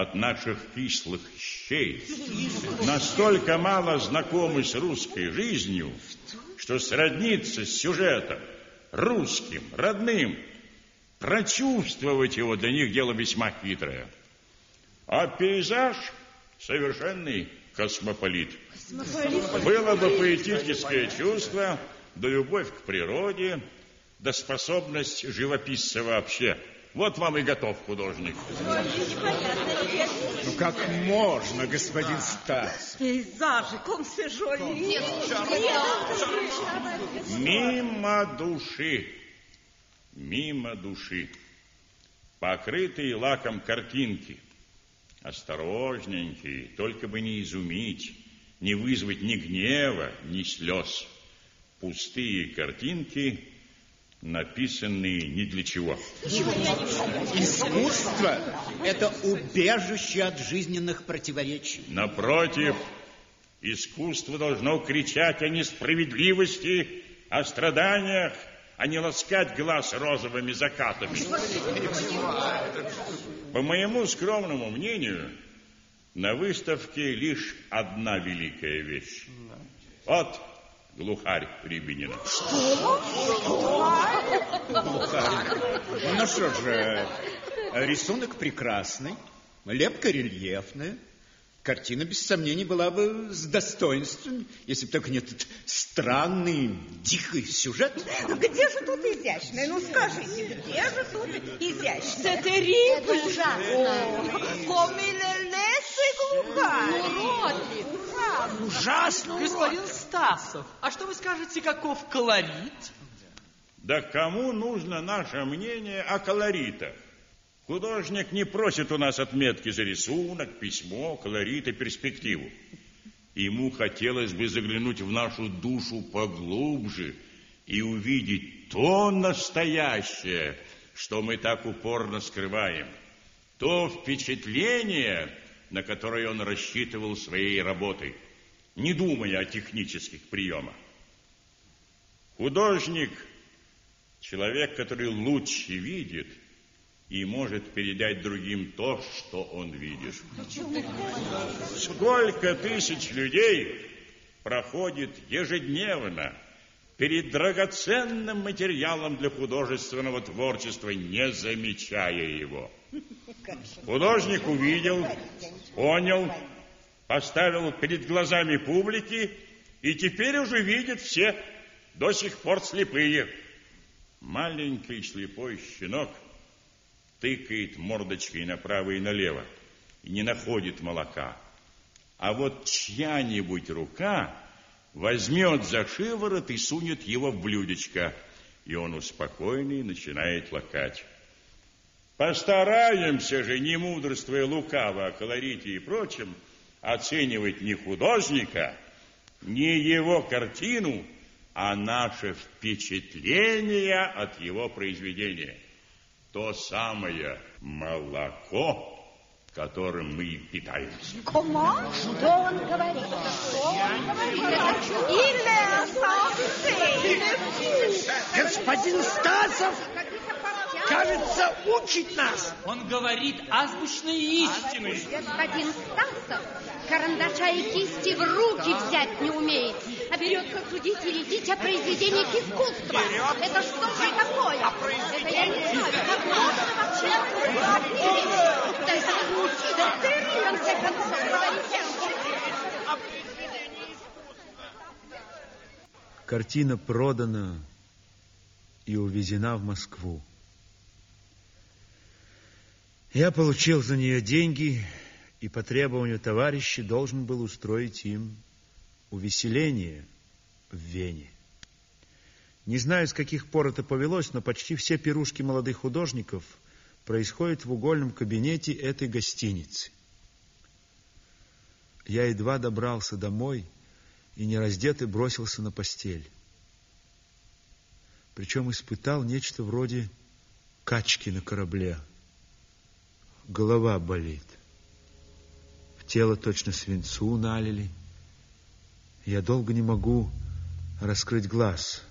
от наших кислых щей, настолько мало знакомы с русской жизнью, что сродниться с сюжетом русским, родным, прочувствовать его для них дело весьма хитрое. А пейзаж совершенный космополит. Было бы поэтическое чувство, да любовь к природе, да способность живописца вообще – вот вам и готов художник. Ну как можно, господин Стас? Пейзажи, комсежоли. Мимо души. Мимо души. Покрытые лаком картинки. Осторожненькие, только бы не изумить, не вызвать ни гнева, ни слез. Пустые картинки написанные ни для чего. Искусство – это убежище от жизненных противоречий. Напротив, искусство должно кричать о несправедливости, о страданиях, а не ласкать глаз розовыми закатами. По моему скромному мнению, на выставке лишь одна великая вещь. Вот глухарь Рябинина. Что? Глухарь. Ну что же, рисунок прекрасный, лепка рельефная. Картина, без сомнений, была бы с достоинством, если бы только не этот странный, дикий сюжет. Ну, где же тут изящное? Ну, скажите, где же тут изящное? Это ужасно. Комилелесы глухарь. Ну, Ужасно Господин Стасов, а что вы скажете, каков колорит? Да кому нужно наше мнение о колоритах? Художник не просит у нас отметки за рисунок, письмо, колорит и перспективу. Ему хотелось бы заглянуть в нашу душу поглубже и увидеть то настоящее, что мы так упорно скрываем. То впечатление, на которое он рассчитывал своей работой, не думая о технических приемах. Художник – человек, который лучше видит и может передать другим то, что он видит. Сколько тысяч людей проходит ежедневно перед драгоценным материалом для художественного творчества, не замечая его. Художник увидел, понял, поставил перед глазами публики, и теперь уже видят все, до сих пор слепые. Маленький слепой щенок тыкает мордочкой направо и налево и не находит молока. А вот чья-нибудь рука возьмет за шиворот и сунет его в блюдечко, и он успокоенный начинает лакать. Постараемся же, не мудрствуя лукаво о колорите и прочем, оценивать не художника, не его картину, а наше впечатление от его произведения. То самое молоко, которым мы питаемся. Кома? Что он говорит? Господин Стасов кажется, учит нас. Он говорит азбучные истины. Господин Стасов карандаша и кисти в руки взять не умеет, а берется судить и рядить о произведениях искусства. Это что же такое? Это я не знаю, как можно вообще Да это да ты, в конце концов, Картина продана и увезена в Москву. Я получил за нее деньги и по требованию товарищей должен был устроить им увеселение в Вене. Не знаю, с каких пор это повелось, но почти все пирушки молодых художников происходят в угольном кабинете этой гостиницы. Я едва добрался домой и нераздетый бросился на постель. Причем испытал нечто вроде качки на корабле – голова болит. В тело точно свинцу налили. Я долго не могу раскрыть глаз.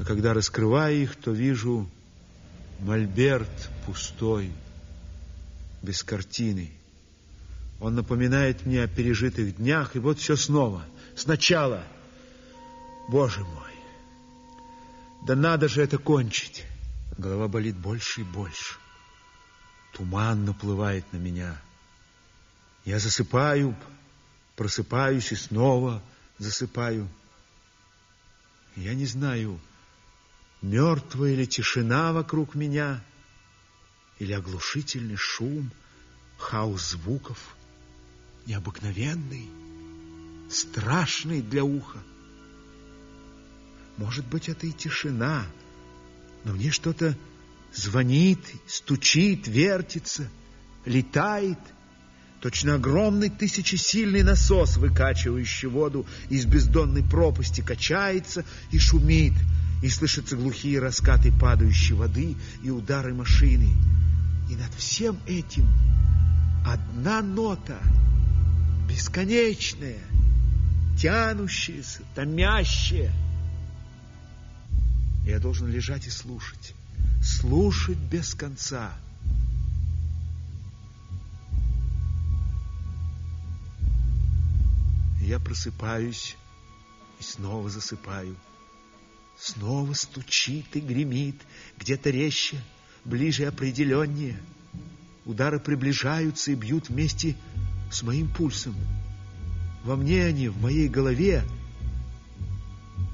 А когда раскрываю их, то вижу мольберт пустой. без картины. Он напоминает мне о пережитых днях, и вот все снова. Сначала. Боже мой, да надо же это кончить. Голова болит больше и больше. Туман наплывает на меня. Я засыпаю, просыпаюсь и снова засыпаю. Я не знаю, мертвая ли тишина вокруг меня, или оглушительный шум, хаос звуков, необыкновенный, страшный для уха. Может быть, это и тишина, но мне что-то звонит, стучит, вертится, летает. Точно огромный тысячесильный насос, выкачивающий воду из бездонной пропасти, качается и шумит, и слышатся глухие раскаты падающей воды и удары машины. И над всем этим одна нота, бесконечная, тянущаяся, томящая. Я должен лежать и слушать, слушать без конца. Я просыпаюсь и снова засыпаю. Снова стучит и гремит, где-то резче, ближе определеннее. Удары приближаются и бьют вместе с моим пульсом. Во мне они, в моей голове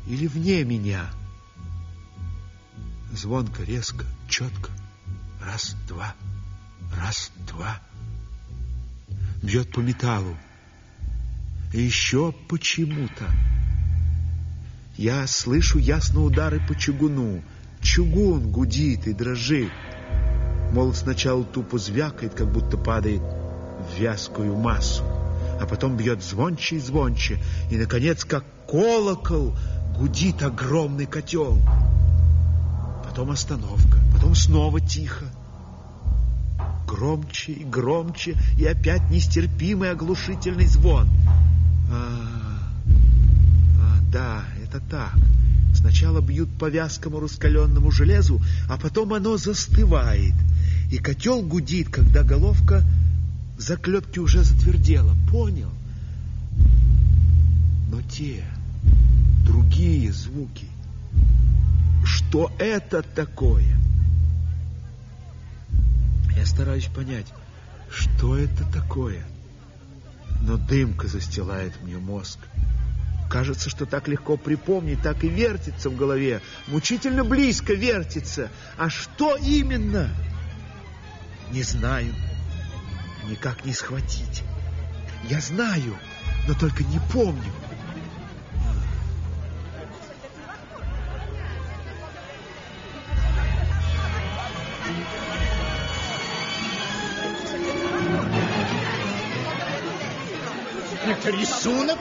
или вне меня. Звонко, резко, четко. Раз, два, раз, два. Бьет по металлу. И еще почему-то. Я слышу ясно удары по чугуну. Чугун гудит и дрожит. Молот сначала тупо звякает, как будто падает в вязкую массу, а потом бьет звонче и звонче, и, наконец, как колокол, гудит огромный котел. Потом остановка, потом снова тихо. Громче и громче, и опять нестерпимый оглушительный звон. А, а, да, это так. Сначала бьют по вязкому раскаленному железу, а потом оно застывает. И котел гудит, когда головка заклепки уже затвердела. Понял? Но те другие звуки, что это такое? Я стараюсь понять, что это такое. Но дымка застилает мне мозг. Кажется, что так легко припомнить, так и вертится в голове. Мучительно близко вертится. А что именно? Не знаю. Никак не схватить. Я знаю, но только не помню. Рисунок,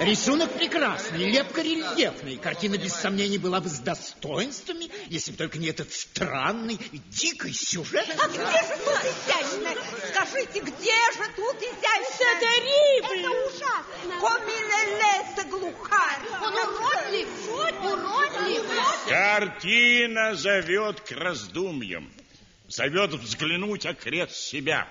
рисунок прекрасный, лепка рельефный. Картина, без сомнений, была бы с достоинствами, если бы только не этот странный, дикий сюжет. А где же тут изящное? Скажите, где же тут изящное? Садарибль! Это ужасно. Комилелеса глухарь. Он уродлив, уродлив. Картина зовет к раздумьям, зовет взглянуть окрест себя.